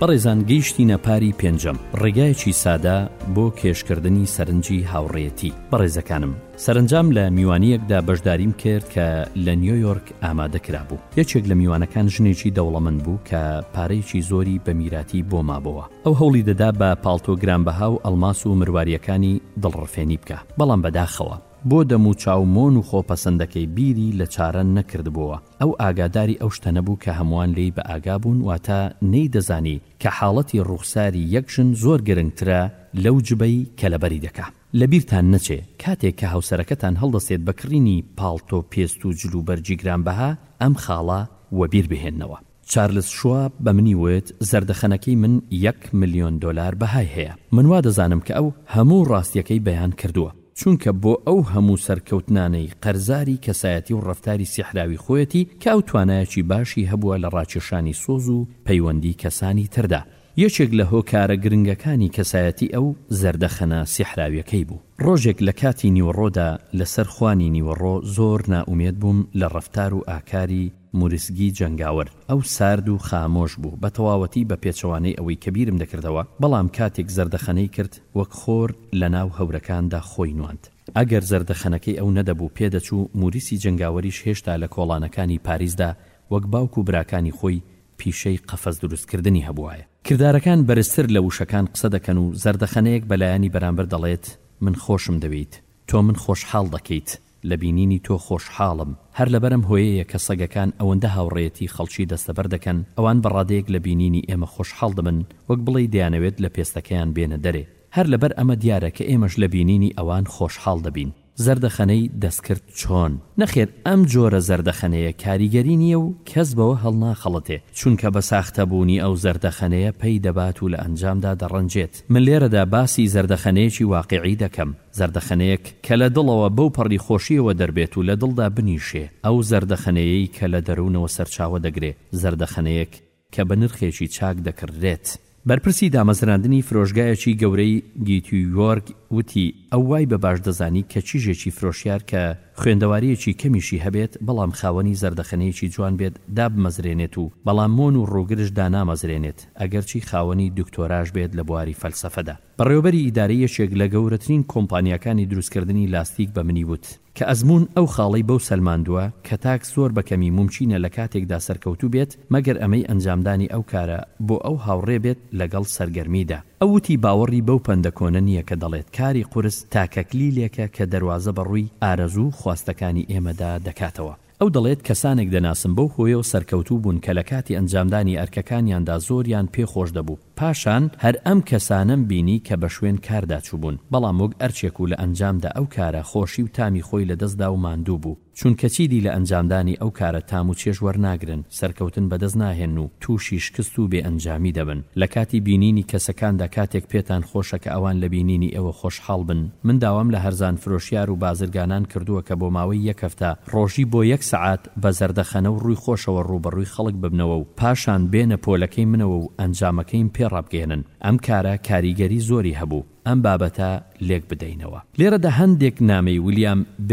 بەڕێزان گەیشتینە پاری پێنجەم ڕێگایەکی سادە بۆ کێشکردنی سەرنجی هاوڕێتی بەڕێزەکانم سەرنجام لە میوانیەکدا بەشداریم کرد کە لە نیویۆرک ئامادە کرابوو یەکێک لە میوانەکان ژنێکی دەوڵەمن بوو کە پارەیەکی زۆری بە میراتی بۆ مابەوە ئەو هەوڵی دەدا بە پاڵتۆگران بەها و ئەلماس و مرواریەکانی دڵڕفێنی بکە بەڵام بەداخەوە بۆ دەموچاو مۆن و خۆپەسەندەکەی بیری لە چارە نەکردبۆوە، ئەو ئاگاداری ئەو شتە نەبوو کە هەموان لێی بە ئاگا بوون واتە نەیدەزانی کە حاڵەتی ڕوخساری یەک ژن زۆر گرنگترە لەو جبەی کە لەبەری دەکا. لە بیرتان نەچێ کاتێ کە هاوسەرەکەتان هەڵدەستێت بە کڕینی پاڵتۆ پێست و جلوبەرگی گرانبەها ئەم خاڵە وەبیر بهێنەوە. چارلس شواب بە منی وت زەردەخەنەکەی من یەک ملیۆن دۆلار بەهای هەیە. من وا دەزانم کە ئەو هەموو ڕاستییەکەی بەیان کردووە. چونکە بۆ ئەو هەموو سەرکەوتنانەی قەرزاری کەسایەتی و ڕەفتاری سیحراوی خۆیەتی کە ئەو توانایەکی باشی هەبووە لە ڕاکێشانی سۆز و پەیوەندی کەسانی تردا. یەکێک لە هۆکارە گرنگەکانی کەسایەتی ئەو زەردەخەنە سیحراویەکەی بوو. ڕۆژێک لە کاتی نیوەڕۆدا لەسەر خوانی نیوەڕۆ زۆر نائومێد بووم لە ڕەفتار و ئاکاری، مورزگی جەنگاوەر ئەو سارد و خامۆش بوو بە تەواوەتی بە پێچەوانەی ئەوەی کە بیرم دەکردەوە، بەڵام کاتێک زەردەخەنەی کرد وەک خۆر لە ناو هەورەکاندا خۆی نواند. ئەگەر زەردەخەنەکەی ئەو نەدەبوو پێدەچوو موریسی جەنگاوەریش هێشتا لە کۆڵانەکانی پاریسدا وەک باوک و براکانی خۆی پیشەی قەفەز دروست کردنی هەبووایە. کردارەکان بەرزتر لە وشەکان قسە دەکەن و زەردەخەنەیەک بە لایەنی بەرامبەر دەڵێت من خۆشم دەوێیت. تۆ من خۆشحاڵ دەکەیت. لە بینینی تۆ خۆشحاڵم. هەر لەبەر ئەم هۆیەیە کە سەگەکان ئەوەندە هاوڕێیەتی خەڵکی دەستەبەر دەکەن، ئەوان بە ڕادەیەک لە بینینی ئێمە خۆشحاڵ دەبن، وەک بڵێی دەیانەوێت لە پێستەکەیان بێنە دەرێ. هەر لەبەر ئەمە دیارە کە ئێمەش لە بینینی ئەوان خۆشحاڵ دەبین. زەردەخەنەی دەستکرد چۆن؟ نەخێر ئەم جۆرە زەردەخەنەیە کاریگەری نییە و کەس بەوە هەڵناخەڵەتێ، چونکە بە ساختەبوونی ئەو زەردەخەنەیە پەی دەبات و لە ئەنجامدا دەڕەنجێت. من لێرەدا باسی زەردەخەنەیەکی واقیعی دەکەم. زەردەخەنەیەک کە لە دڵەوە بەو پەڕی خۆشییەوە دەربێت و لە دڵدا بنیشێ، ئەو زەردەخەنەیەی کە لە دەروونەوە سەرچاوە دەگرێ، زەردەخەنەیەک کە بە نرخێکی چاک دەکڕدرێت. بەرپرسی دامەزراندنی فرۆشگایەکی گەورەی گیتیویۆرگ وتی، ئەو وای بە باش دەزانی کە چیژێکی فرۆشیار کە خوێندەوارییەکی کەمیشی هەبێت، بەڵام خاوەنی زەردەخەنەیەکی جوان بێت، دابمەزرێنێت و بەڵام مۆن و ڕووگرش دانامەزرێنێت، ئەگەرچی خاوەنی دکتۆراش بێت لە بواری فەلسەفەدا. بەڕێوەبەری ئیدارەی یەکێک لە گەورەترین کۆمپانیاکانی دروستکردنی لاستیک بە منی وت، کە ئەزموون ئەو خاڵەی بەو سەلماندووە کە تاک زۆر بە کەمی مومکینە لە کاتێکدا سەرکەوتوو بێت مەگەر ئەمەی ئەنجامدانی ئەو کارە بۆ ئەو هاوڕێ بێت لەگەڵ سەرگەرمیدا. ئەو وتی باوەڕی بەو پەندە کۆنە نییە کە دەڵێت کاری قورس تاکەکلیلێکە کە دەروازە بەڕووی ئارەزوو و خواستەکانی ئێمەدا دەکاتەوە. ئەو دەڵێت، کەسانێک دەناسم بەو هۆیەوە سەرکەوتوو بوون کە لە کاتی ئەنجامدانی ئەرکەکانیاندا زۆریان پێ خۆش دەبوو، پاشان هەر ئەم کەسانەم بینی کە بە شوێن کاردا چووبوون، بەڵام وەک ئەرکێک و لە ئەنجامدا ئەو کارە خۆشی و تامی خۆی لەدەستدا و ماندوو بوو، چونکە چیدی لە ئەنجامدانی ئەو کارە تام و چێژ وەرناگرن. سەرکەوتن بەدەست ناهێن و تووشی شکست و بێ ئەنجامی دەبن لە کاتی بینینی کەسەکاندا کاتێک پێتان خۆشە کە ئەوان لە بینینی ئێوە خۆشحاڵ بن من داوام لە هەرزان فرۆشیار و بازرگانان کردووە کە بۆ ماوەی یەک هەفتە ڕۆژی بۆ یەک سەعات بە زەردەخەنە و ڕووی خۆشەوە ڕووبەڕووی خەڵک ببنەوە و پاشان بێنە پۆلەکەی منەوە و ئەنجامەکەیم پێ ڕابگەیەنن ئەم کارە کاریگەری زۆری هەبوو. ئەم بابەتە لێک بدەینەوە. لێرەدا هەندێک نامەی ولیام ب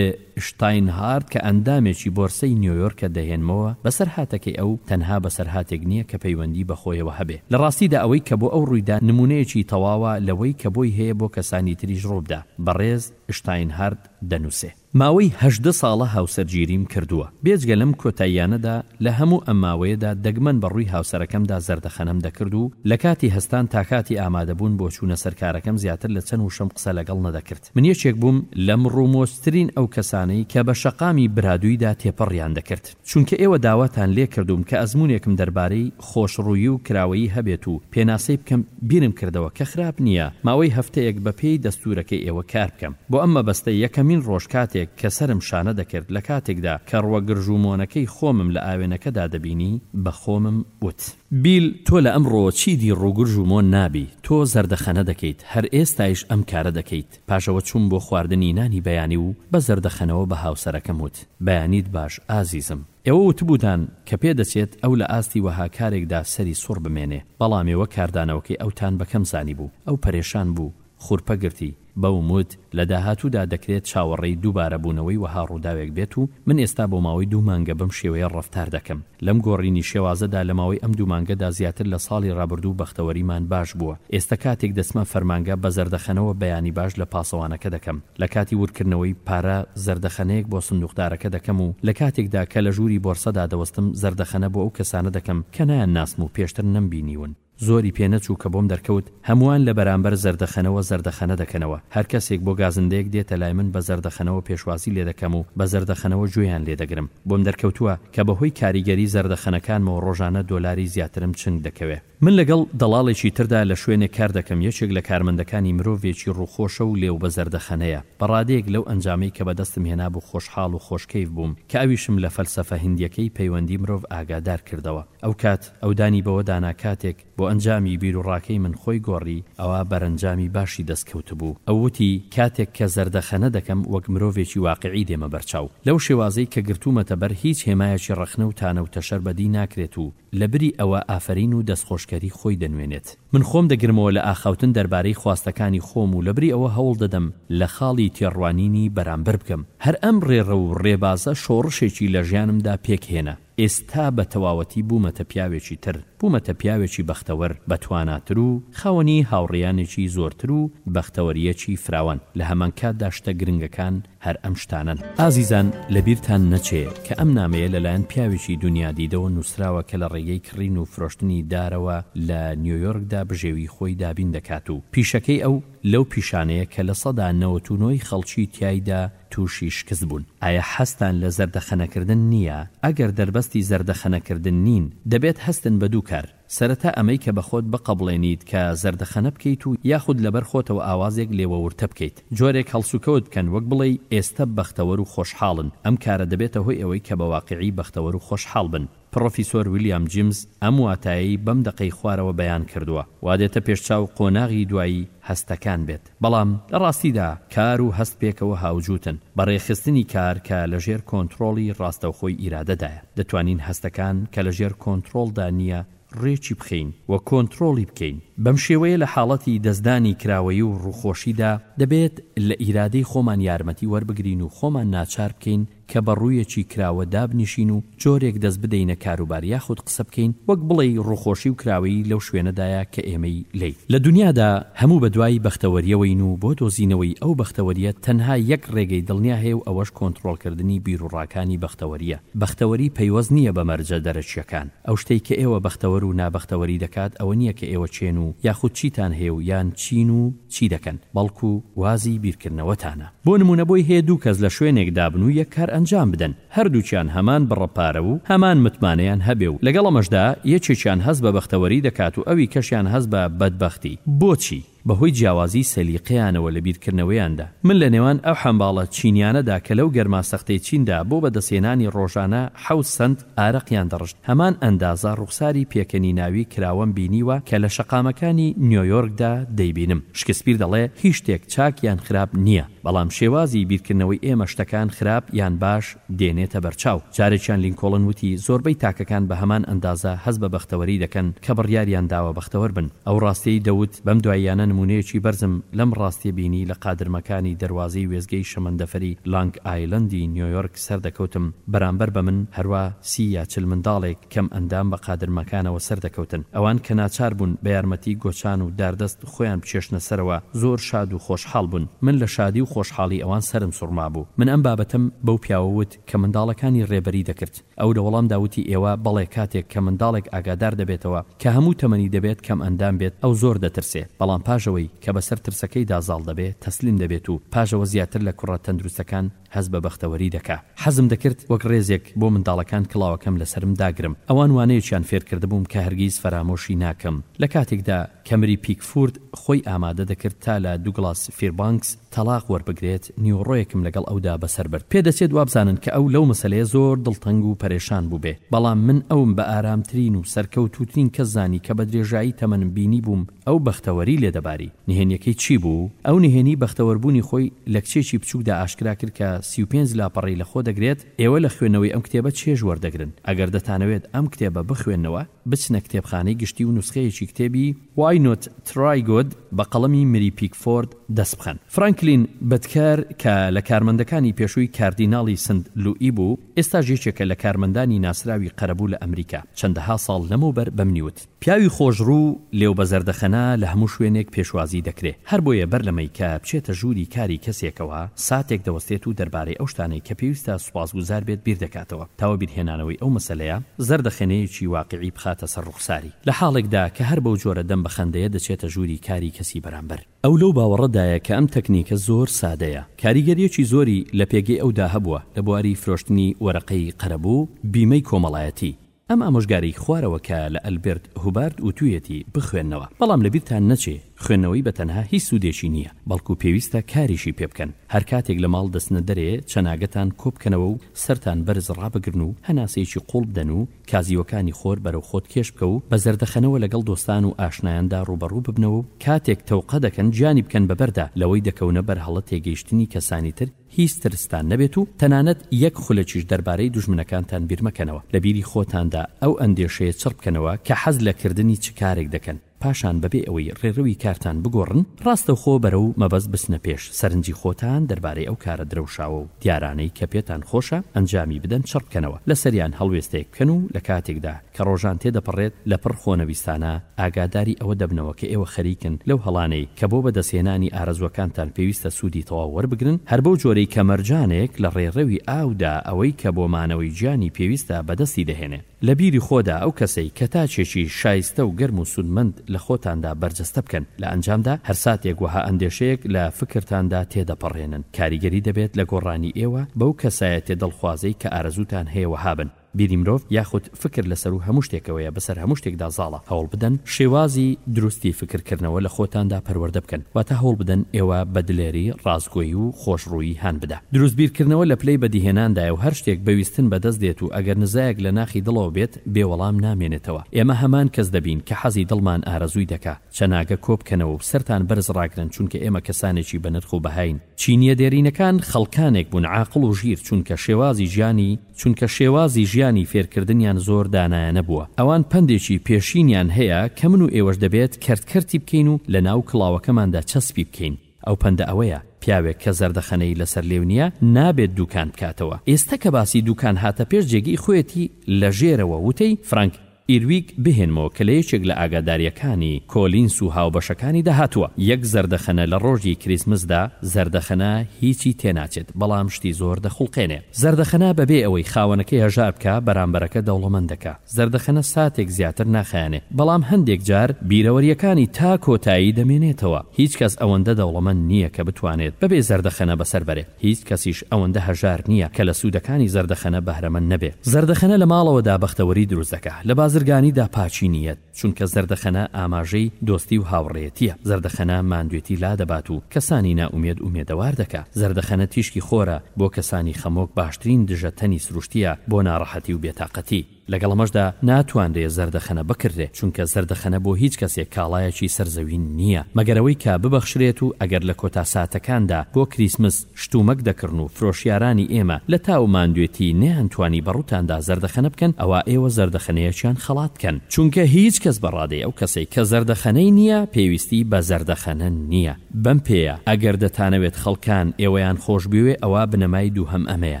شتاینهارت کە ئەندامێکی بۆرسەی نیۆیۆرکە دەهێنمەوە، بەسەرهاتەکەی ئەو تەنها بەسەرهاتێک نییە کە پەیوەندی بە خۆیەوە هەبێ. لە ڕاستیدا ئەوەی کە بۆ ئەو ڕوویدا نموونەیەکی تەواوە لەوەی کە بۆی هەیە بۆ کەسانی تریش ڕووبدا، بەڕێز شتاینهارت دەنووسێ. ماوەی هەژدە ساڵە هاوسەرگیریم کردووە، بێجگە لەم کۆتاییانەدا لە هەموو ئەم ماوەیەدا دەگمەن بە ڕووی هاوسەرەکەمدا زەردەخەنەم دەکرد و لە کاتی هەستان تا کاتی ئامادەبوون بۆ چوونە سەر کارەکەم زیاتر لە چەند وشەم قسە لەگەڵ نەدەکرد، من یەکێک بووم لە مڕومۆزترین ئەو کەسانەی کە بە شەقامی برادوویدا تێپەڕیان دەکرد. چونکە ئێوە داواتان لێ کردووم کە ئەزموونێکم دەربارەی خۆشڕوویی و کراوەیی هەبێت و پێناسەی بکەم، بیرم کردەوە کە خراپ نییە ماوەی هەفتەیەک بەپێی دەستوورەکەی ئێوە کار بکەم. بۆ ئەم مەبەستە یەکەمین ڕۆژ کاتێک کە سەرم شانە دەکرد لە کاتێکدا کە ڕووە گرژومۆنەکەی خۆمم لە ئاوێنەکەدا دەبینی، بە خۆمم وت. بیل تۆ لە ئەمڕۆ چیدی ڕووگرژ و مۆن نابی، تۆ زەردەخەنە دەکەیت، هەر ئێستایش ئەم کارە دەکەیت. پاش ئەوە چووم بۆ خواردنی نانی بەیانی و بە زەردەخەنەوە بە هاوسەرەکەم وت، بەیانیت باش ئازیزم. ئێوە وتبووتان کە پێ دەچێت ئەو لە ئاستی وەها کارێکدا سەری سوڕ بمێنێ، بەڵام ئێوە کاردانەوەکەی ئەوتان بە کەم زانیبوو، ئەو پەرێشان بوو، خورپە گرتی، بەوم وت، لە داهاتوودا دەکرێت چاوەڕێی دووبارەبوونەوەی وەها ڕووداوێک بێت و من ئێستا بۆ ماوەی دوو مانگە بەم شێوەیە ڕەفتار دەکەم. لەم گۆڕینی شێوازەدا لە ماوەی ئەم دوو مانگەدا زیاتر لە ساڵی ڕابردوو بەختەوەریمان باش بووە. ئێستە کاتێک دەچمە فەرمانگە بە زەردەخەنەوە بەیانی باش لە پاسەوانەکە دەکەم. لە کاتی وردکردنەوەی پارە زەردەخەنەیەک بۆ سندووقدارەکە دەکەم و لە کاتێکدا کە لە ژووری بۆرسەدا دەوەستم زەردەخەنە بۆ ئەو کەسانە دەکەم کە نایانناسم و پێشتر نەمبینیون. زۆری پێ نەچوو کە بۆم دەرکەوت هەمووان لە بەرامبەر زەردەخەنەوە زەردەخەنە دەکەنەوە، هەر کەسێک بۆ گازندەیەک دێتە لای من بە زەردەخەنەوە پێشوازی لێ دەکەم و بە زەردەخەنەوە گوێیان لێ دەگرم. بۆم دەرکەوتووە کە بە هۆی کاریگەری زەردەخەنەکانمەوە ڕۆژانە دۆلاری زیاترم چنگ دەکەوێ. من لەگەڵ دەڵاڵێکی تردا لە شوێنێک کار دەکەم، یەکێک لە کارمەندەکانی مرۆڤێکی ڕووخۆشە و لێو بە زەردەخەنەیە. بە ڕادەیەک لەو ئەنجامەی کە بە دەستم هێنابوو خۆشحاڵ و خۆشکەیف بووم کە ئەویشم لە فەلسەفە هندییەکەی پەیوەندی مرۆڤ ئاگادار کردەوە. ئەو کات ئەو دانی بەوە دانا کاتێک بۆ ئەنجامی بیروڕاکەی من خۆی گۆڕی ئەوا بەرەنجامی باشی دەست کەوتبوو ئەو وتی کاتێک کە زەردەخەنە دەکەم وەک مرۆڤێکی واقعی دێمە بەرچاو لەو شێوازەی کە گرتوومەتە بەر هیچ هێمایەکی ڕەخنە و تانە و تەشەر بەدی ناکرێت و لە بری ئەوە ئافەرین و دەستخۆشکەری خۆی دەنوێنێت. من خۆم دەگرمەوە لە ئاخاوتن دەربارەی خواستەکانی خۆم و لە بری ئەوە هەوڵ دەدەم لە خاڵی تێڕوانینی بەرامبەر بگەم هەر ئەم ڕێڕەو و ڕێبازە شۆڕشێکی لە ژیانمدا پێک هێنا. ئێستا بە تەواوەتی بوومەتە پیاوێکی تر، بوومەتە پیاوێکی بەختەوەر، بە تواناتر و خاوەنی هاوڕێیانێکی زۆرتر و بەختەوەرییەکی فراوان، لە هەمان کاتدا شتە گرنگەکان هەر ئەم شتانەن. ئازیزان، لە بیرتان نەچێ کە ئەم نامەیە لە لایەن پیاوێکی دونیادیدەوە نووسراوە کە لە ڕێگەی کڕین و فرۆشتنی دارەوە لە نیۆیۆرکدا بژێوی خۆی دابین دەکات و پیشەکەی ئەو لەو پیشانەیە کە لە سەدا نەوەت و نۆی خەڵکی تیایدا تووشی شکست بوون، ئایە حەزتان لە زەردەخەنەکردن نییە؟ ئەگەر دەربەستی زەردەخەنەکردن نین، دەبێت هەستن بە دوو کار، سەرەتا ئەمەی کە بە خۆت بقەبڵێنیت کە زەردەخەنە بکەیت و یاخود لەبەر خۆتەوە ئاوازێک لێوەورتە بکەیت، جۆرێک هەڵسوکەوت بکەن وەک بڵێی ئێستە بەختەوەر و خۆشحاڵن، ئەم کارە دەبێتە هۆی ئەوەی کە بە واقیعی بەختەوەر و خۆشحاڵ بن. پڕۆفیسۆر ویلیام جیمز ئەم واتایەی بەم دەقەی خوارەوە بەیان کردووە، وا دێتە پێشچاو قۆناغی دوایی هەستەکان بێت، بەڵام لە ڕاستیدا کار و هەست پێکەوە هاوجووتن، بە ڕێکخستنی کار کە لە ژێر کۆنتڕۆڵی ڕاستەوخۆی ئیرادەدایە، دەتوانین هەستەکان کە لە ژێر کۆنتڕۆڵدا نییە ڕێکی بخەین و کۆنتڕۆڵی بکەین. بەم شێوەیە لە حاڵەتی دەستدانی کراوەیی و ڕووخۆشیدا، دەبێت لە ئیرادەی خۆمان یارمەتی وەربگرین و خۆمان ناچار بکەین کە بە ڕوویەکی کراوە دابنیشین و جۆرێک دەست بدەینە کاروبار یاخود قسە بکەین وەک بڵێی ڕووخۆشی و کراوەیی لەو شوێنەدایە کە ئێمەی لێی. لە دونیادا هەموو بە دوای بەختەوەرییەوەین و بۆ دۆزینەوەی ئەو بەختەوەرییە تەنها یەک ڕێگەی دڵنیا هەیە و ئەوەش کۆنتڕۆڵکردنی بیروڕاکانی بەختەوەرییە. بەختەوەری پەیوەست نییە بە مەرجە دەرەکییەکان. ئەو شتەی کە ئێوە بەختەوەر و نابەختەوەری دەکات ئەوە نییە کە ئێوە کێن و یاخود چیتان هەیە و یان چین و چی دەکەن، بەڵکو وازی بیرکردنەوەتانە. بۆ نموونە بۆی هەیە دوو کەس لە شوێنێک دابن و یەک کار ئەنجام بدەن، هەردووکیان هەمان بڕە پارە و هەمان متمانەیان هەبێ و لەگەڵ ئەمەشدا یەکێکیان هەست بە بەختەوەری دەکات و ئەوی کەشیان هەست بە بەدبەختی. بۆچی؟ بەهۆی جیاوازیی سەلیقەیانەوە لە بیرکردنەوەیاندا. من لە نێوان ئەو حەمباڵە چینیانەدا کە لەو گەرما سەختەی چیندا بۆ بەدەستهێنانی ڕۆژانە حەوت سەنت، ئارەقیان دەڕشت، هەمان ئەندازە ڕوخساری پێکەنیناوی کراوەم بینیوە کە لە شەقامەکانی نیۆیۆرکدا دەیبینم. شکسپیر دەڵێ، هیچ شتێک چاک یان خراپ نییە، بەڵام شێوازی بیرکردنەوەی ئێمە شتەکان خراپ یان باش دێنێتە بەرچاو. جارێکیان لینکۆڵن وتی، زۆربەی تاکەکان بە هەمان ئەندازە هەست بە بەختەوەری دەکەن کە بڕیاریان داوە بەختەوەر بن. ئەو ڕاستیی دەوت، بەم دواییانە نموونەیەکی بەرزم لەم ڕاستییە بینی لە قادرمەکانی دەروازەی وێستگەی شەمەندەفەری لانگ ئایلەندی نیۆیۆرک. سەردەکەوتم بەرامبەر بە من هەروا سی یا چل منداڵێک کەم ئەندام بە قادرمەکانەوە سەردەکەوتن ئەوان کە ناچار بوون بە یارمەتی گۆچان و داردەست خۆیان بکێشنە سەرەوە زۆر شاد و خۆشحاڵ بوون من لە شادی و خۆشحاڵی ئەوان سەرم سوڕمابوو من ئەم بابەتەم بەو پیاوە وت کە منداڵەکانی ڕێبەری دەکرد ئەو لە وەڵامدا وتی ئێوە بەڵێ کاتێک کە منداڵێک ئاگادار دەبێتەوە کە هەموو تەمەنی دەبێت کەم ئەندام بێت ئەو زۆر دەترسێ بەڵام پاژەوەی کە بەسەر ترسەکەیدا زاڵ دەبێ تەسلیم دەبێت و پاژەوە زیاتر لە کوڕە تەندروستەکان هەست بە بەختەوەری دەکا. حەزم دەکرد وەک ڕێزێک بۆ منداڵەکان کڵاوەکەم لەسەرم داگرم. ئەوان وانەیەکیان فێر کردبووم کە هەرگیز فەرامۆشی ناکەم. لە کاتێکدا کە مری پیکفورد خۆی ئامادە دەکرد تا لە دوگڵاس فیربانکس تەڵاق وەربگرێت، نیوەڕۆیەکم لەگەڵ ئەودا بەسەر برد. پێ دەچێت وابزانن کە ئەو لەو مەسەلەیە زۆر دڵتەنگ و پەرێشان بووبێ. بەڵام من ئەوم بە ئارامترین و سەرکەوتووترین کەس زانی کە بە درێژایی تەمەنم بینیبووم. ئەو بەختەوەری لێ دەباری. نهێنیەکەی چی بوو؟ ئەو نهێنی بەختەوەربوونی خۆی لە کچێکی بچووکدا ئاشکرا کرد کە سی و پێنج لاپەڕەی لە خۆ دەگرێت، ئێوە لە خوێندنەوەی ئەم کتێبە چێژ وەردەگرن، ئەگەر دەتانەوێت ئەم کتێبە بخوێننەوە، بچنە کتێبخانەی گشتی و نوسخەیەکی کتێبی، Why Not Try God، بە قەڵەمی مری پیکفۆرد دەست بخەن. فرانکلین بەدکەر کە لە کارمەندەکانی پێشووی کاردیناڵی سنت لوئی بوو، ئێستاش یەکێکە لە کارمەندانی ناسراوی قەرەبوو لە ئەمریکا، چەندەها ساڵ لەمەوبەر بەمنی وت. پیاوی خۆشڕوو لێو بە زەردەخەنە لە هەموو شوێنێک پێشوازی دەکرێ، هەر بۆیە بەر لەمەی کە بچێتە ژووری کاری کەسێکەوە، ساتێک دەوەستێت و دەربارەی ئەو شتانەی کە پێویستە سوپاسگوزار بێت بیر دەکاتەوە، تا وەبیرهێنانەوەی ئەو مەسەلەیە زەردەخەنەیەکی واقیعی بخاتە سەر ڕوخساری، لە حاڵێکدا کە هەر بەو جۆرە دەم بە خەندەیە دەچێتە ژووری کاری کەسی بەرامبەر. ئەو لەو باوەڕەدایە کە ئەم تەکنیکە زۆر سادەیە، کاریگەرییەکی زۆری لە پێگەی ئەودا هەبووە لە بواری فرۆشتنی وەرەقەی قەرەبوو، بیمەی کۆمەڵایەتی، ئەم ئامۆژگارەی خوارەوە کە لە ئەلبێرت هوبارد وتویەتی بخوێنەوە، بەڵام لەبیرتان نەچێ خوێندنەوەی بە تەنها هیچ سودێکی نیە، بەڵکو پێویستە کاریشی پێ بکەن، هەر کاتێک لە ماڵ دەچنە دەرێ چەناگەتان کۆ بکەنەوە و سەرتان بەرز ڕابگرن و هەناسەیەکی قوڵ بدەن و کازیوەکانی خۆر بەرەو خۆت کێش بکە و بە زەردەخەنەوە لەگەڵ دۆستان و ئاشنایاندا ڕوبەڕو ببنەوە و کاتێک تەوقە دەکەن گیانی بکەن بە بەردا لەوەی دەکەونە بەر هەڵە تێگەیشتنی کەسانی تر هیچ ترستان نەبێت و تەنانەت یەک خولەکیش دەربارەی دوژمنەکانتان بیرمەکەنەوە، لە بیری خۆتاندا ئەو ئەندێشەیە چڕ بکەنەوە کە حەز لە کردنی چ کارێک دەکەن، پاشان بەبێ ئەوەی ڕێڕەوی کارتان بگۆڕن، ڕاستەوخۆ بەرەو مەبەست بچنە پێش، سەرنجی خۆتان دەربارەی ئەو کارە درەوشاوە و دیارانەی کە پێتان خۆشە ئەنجامی بدەن چڕ بکەنەوە، لەسەریان هەڵوێستێک بکەن و لە کاتێکدا کە ڕۆژان تێدەپەڕێت لە پڕ خۆنەویستانە ئاگاداری ئەوە دەبنەوە کە ئێوە خەریکن لەو هەڵانەی کە بۆ بەدەستهێنانی ئارەزووەکانتان پێویستە سوودی تەواو وەربگرن هەر بەو جۆرەی کە مەرجانێک لە ڕێڕەوی ئاودا ئەوەی کە بۆ مانەوەی گیانی پێویستە بەدەستی دەهێنێ لە بیری خۆدا ئەو کەسەی کە تاکێکی شایستە و گەرم و سوودمەند لە خۆتاندا بەرجەستە بکەن لە ئەنجامدا هەر ساتێک وەها ئەندێشەیەک لە فکرتاندا تێدەپەڕێنن کاریگەری دەبێت لە گۆڕانی ئێوە بەو کەسایەتیە دڵخوازەی کە ئارەزووتان هەیە وەها بن. بیری مرۆڤ یاخود فکر لە سەروو هەموو شتێکەوەیە بەسەر هەموو شتێکدا زاڵە، هەوڵ بدەن شێوازی دروستی فکر کردنەوە لە خۆتاندا پەروەردە بکەن واتە هەوڵ بدەن ئێوە بە دلێری، ڕاستگۆیی و خۆشڕوویی هان بدا. دروست بیر کردنەوە لە پلەی بەدیهێناندایە و هەر شتێک بە ویستن بەدەست دێت و ئەگەر نزایەک لە ناخی دڵەوە بێت بێ وەڵام نامێنێتەوە ئێمە هەمان کەس دەبین کە حەزی دڵمان ئارەزووی دەکا چەناگە کۆ بکەنەوە و سەرتان بەرز ڕاگرن چونکە ئێمە کەسانێکی بە نرخ و بەهاین چینیە دێرینەکان خەڵکانێک بوون عاقڵ و ژیر چونکە شێوازی ژیانی چونکە شێوازی ژیانی فێرکردنیان زۆر دانایانە بووە. ئەوان پەندێکی پێشینیان هەیە کە من و ئێوەش دەبێت کەرت کەرتی بکەین و لە ناو کڵاوەکەماندا چەسپی بکەین. ئەو پەندە ئەوەیە، پیاوێک کە زەردەخەنەی لەسەر لێو نییە، نابێت دووکان بکاتەوە. ئێستە کە باسی دووکان هاتە پێش جێگەی خۆیەتی، لە ژێرەوە وتەی، فرانک، ئیرویک بهێنمەوە کە لە یەکێک لە ئاگادارییەکانی کۆلینس و هاوبەشەکانیدا هاتووە، یەک زەردەخەنە لە ڕۆژی کریسمسدا، زەردەخەنە هیچی تێناچێت، بەڵام شتی زۆر دەخوڵقێنێ. زەردەخەنە بەبێ ئەوەی خاوەنەکەی هەژار بکا، بەرامبەرەکە دەوڵەمەند دەکا. زەردەخەنە ساتێک زیاتر ناخایەنێ، بەڵام هەندێک جار بیرەوەرییەکانی تا کۆتایی دەمێنێتەوە. هیچ کەس ئەوەندە دەوڵەمەند نییە کە بتوانێت بەبێ زەردەخەنە بەسەر بەرێ. هیچ کەسیش ئەوەندە هەژار نییە کە لە سوودەکانی زەردەخەنە بەهرەمەند نەبێ. زەردەخەنە لە ماڵەوەدا بەختەوەری دروست دەکا، لە بازرگانیدا پاکی نییەت، چونکە زەردەخەنە ئاماژەی دۆستی و هاوڕێیەتییە، زەردەخەنە ماندوێتی لادەبات و کەسانی نائومێد ئومێدەوار دەکا، زەردەخەنە تیشکی خۆرە، بۆ کەسانی خەمۆک باشترین دژە تەنی سروشتییە بۆ ناڕەحەتی و بێتاقەتی. لەگەڵ ئەمەشدا ناتوانرێ زەردەخەنە بکررێ، چونکە زەردەخەنە بۆ هیچ کەسێک کاڵایەکی سەر زەوی نییە، مەگەر ئەوەی کە ببەخشرێت و ئەگەر لە کۆتا ساتەکاندا بۆ کریسمس شتومەک دەکڕن و فرۆشیارانی ئێمە لە تا و ماندوێتی نەیانتوانی بە ڕووتاندا زەردەخەنە بکەن ئەوا ئێوە زەردەخەنەیەکیان خەڵات کەن، چونکە هیچ کەس بە ڕادەی ئەو کەسەی کە زەردەخەنەی نییە پێویستی بە زەردەخەنە نییە. بەم پێیە ئەگەر دەتانەوێت خەڵکان ئێوەیان خۆش بوێ ئەوا بنەمای دووهەم ئەمەیە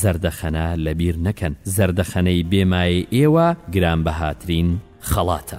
زەردەخەنە لەبیر نەکەن زەردەخەنەی بێ مایەی ئێوە گرانبەهاترین خەڵاتە.